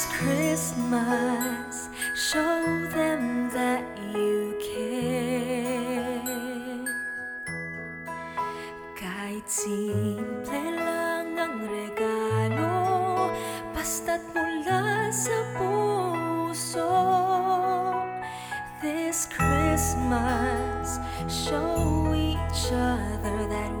This Christmas, show them that you care. Kahit simple lang ang regalo, basta't mula sa puso. This Christmas, show each other that.